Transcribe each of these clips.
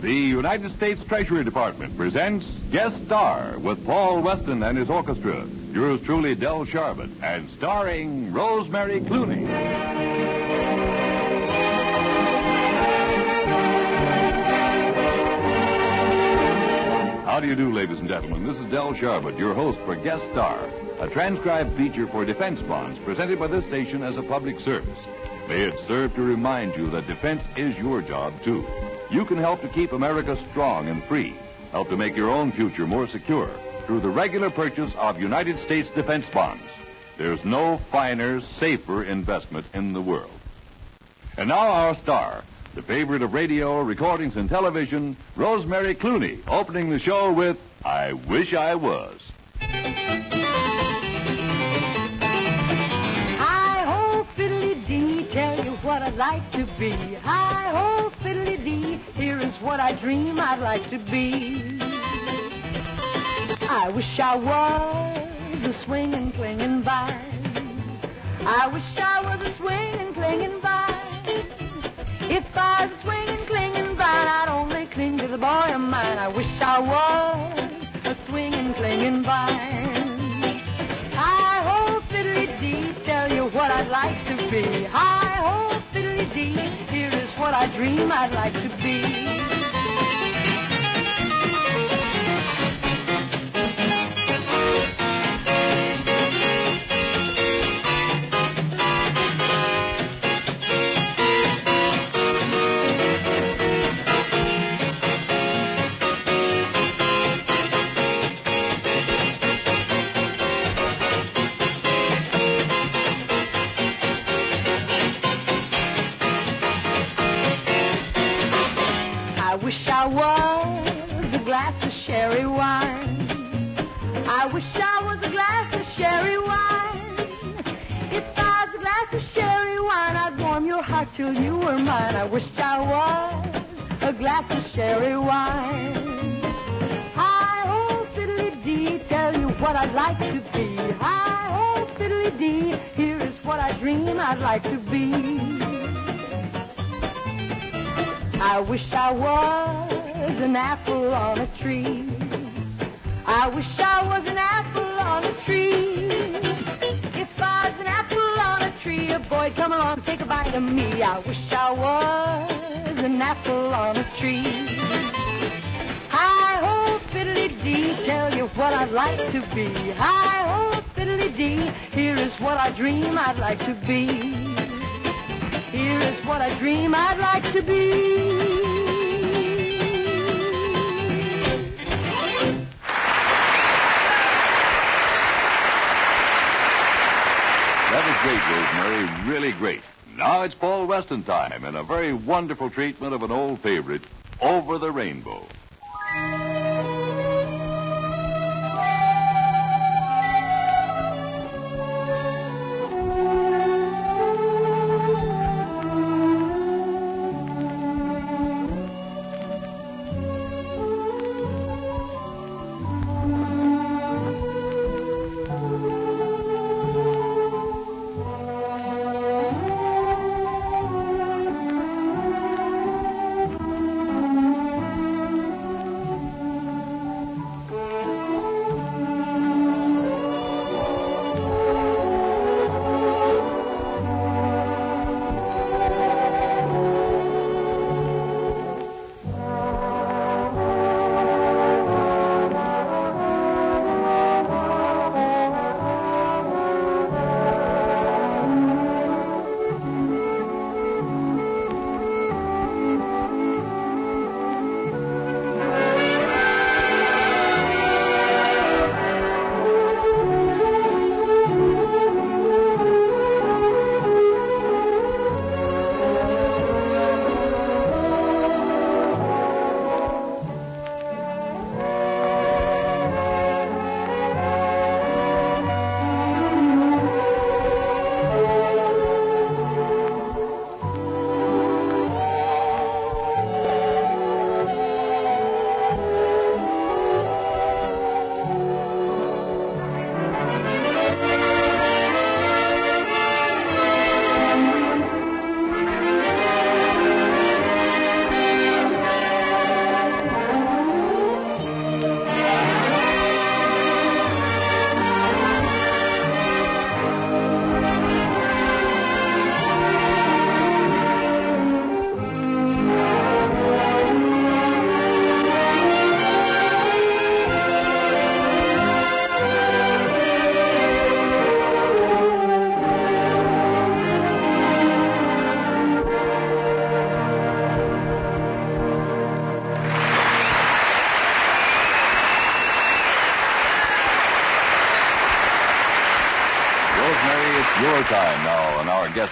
The United States Treasury Department presents Guest Star with Paul Weston and his orchestra. Yours truly, Del Sharbutt, and starring Rosemary Clooney. Do you do, ladies and gentlemen? This is Del Sharbutt, your host for Guest Star, a transcribed feature for defense bonds presented by this station as a public service. May it serve to remind you that defense is your job, too. You can help to keep America strong and free, help to make your own future more secure through the regular purchase of United States defense bonds. There's no finer, safer investment in the world. And now our star, the favorite of radio, recordings, and television, Rosemary Clooney, opening the show with I Wish I Was. Hi ho, fiddly dee, tell you what I'd like to be. Hi ho, fiddly dee, here is what I dream I'd like to be. I wish I was a swinging, clinging vine. I wish I was a swinging, clinging vine. Dream I'd like to be. Till you were mine. I wish I was a glass of sherry wine. Hi ho, fiddly dee, tell you what I'd like to be. Hi ho, fiddly dee, here is what I dream I'd like to be. I wish I was an apple on a tree. I wish I was an apple me. I wish I was an apple on a tree. Hi ho, fiddly dee, tell you what I'd like to be. Hi ho, fiddly dee, here is what I dream I'd like to be. Here is what I dream I'd like to be. Great, Rosemary. Really great. Now it's Paul Weston time and a very wonderful treatment of an old favorite, Over the Rainbow.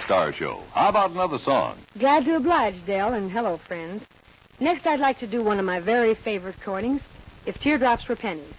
Star show. How about another song? Glad to oblige, Del, and hello, friends. Next, I'd like to do one of my very favorite chordings, If Teardrops Were Pennies.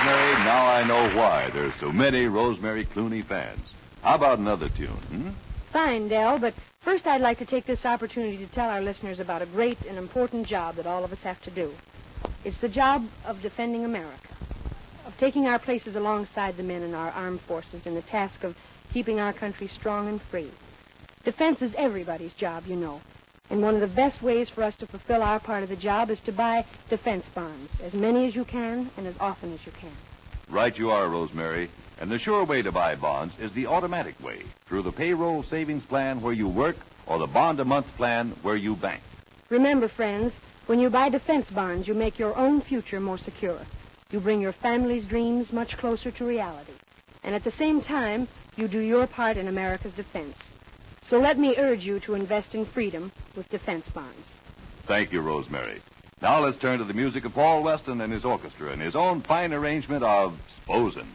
Rosemary, now I know why there's so many Rosemary Clooney fans. How about another tune, hmm? Fine, Del, but first I'd like to take this opportunity to tell our listeners about a great and important job that all of us have to do. It's the job of defending America, of taking our places alongside the men in our armed forces in the task of keeping our country strong and free. Defense is everybody's job, you know. And one of the best ways for us to fulfill our part of the job is to buy defense bonds, as many as you can and as often as you can. Right you are, Rosemary. And the sure way to buy bonds is the automatic way, through the payroll savings plan where you work or the bond a month plan where you bank. Remember, friends, when you buy defense bonds, you make your own future more secure. You bring your family's dreams much closer to reality. And at the same time, you do your part in America's defense. So let me urge you to invest in freedom with defense bonds. Thank you, Rosemary. Now let's turn to the music of Paul Weston and his orchestra in his own fine arrangement of Sposen.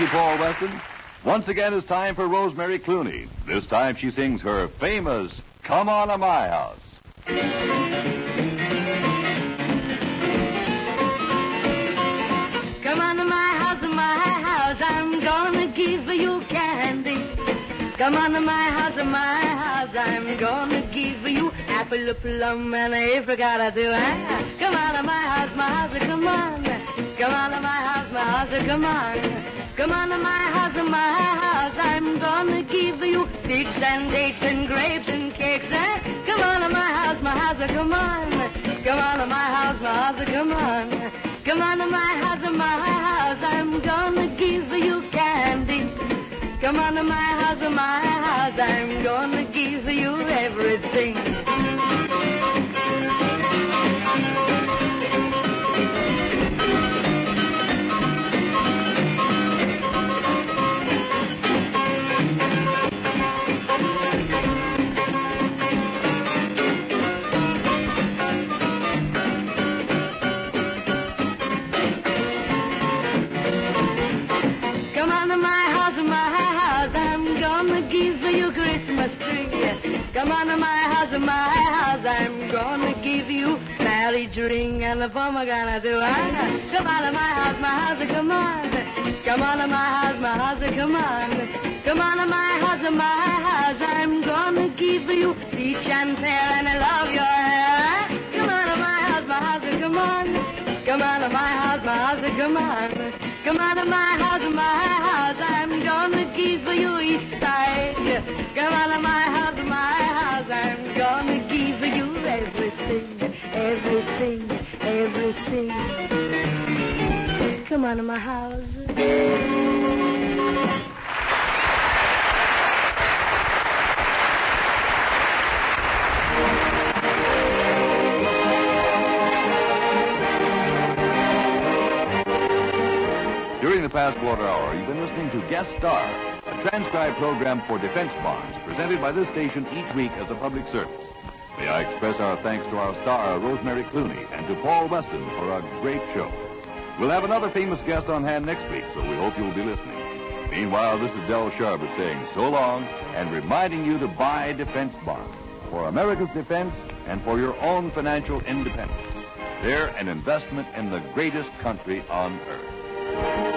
Thank you, Paul Weston. Once again, it's time for Rosemary Clooney. This time she sings her famous Come On to My House. Come on to my house, my house, I'm gonna give you candy. Come on to my house, my house, I'm gonna give you apple, plum, and apricot too. Ah, Come on to my house, my house, come on. Come on to my house, my house, come on. Come on to my house, my house, I'm gonna give you figs and dates and grapes and cakes. Ah, Come on to my house, my house, come on. Come on to my house, ring and a pomegranate too. Ah, Come on to my house, my house, come on. Come on to my house, my house, come on. Come on to my house, my house, I'm gonna give you peach and pear and I love your hair. Come on to my house, my house, come on. Come on to my house, my house, come on. Come on to my house, my house, On to my. During the past quarter hour, you've been listening to Guest Star, a transcribed program for defense bonds presented by this station each week as a public service. May I express our thanks to our star, Rosemary Clooney, and to Paul Weston for a great show. We'll have another famous guest on hand next week, so we hope you'll be listening. Meanwhile, this is Del Sharbutt saying so long and reminding you to buy defense bonds for America's defense and for your own financial independence. They're an investment in the greatest country on earth.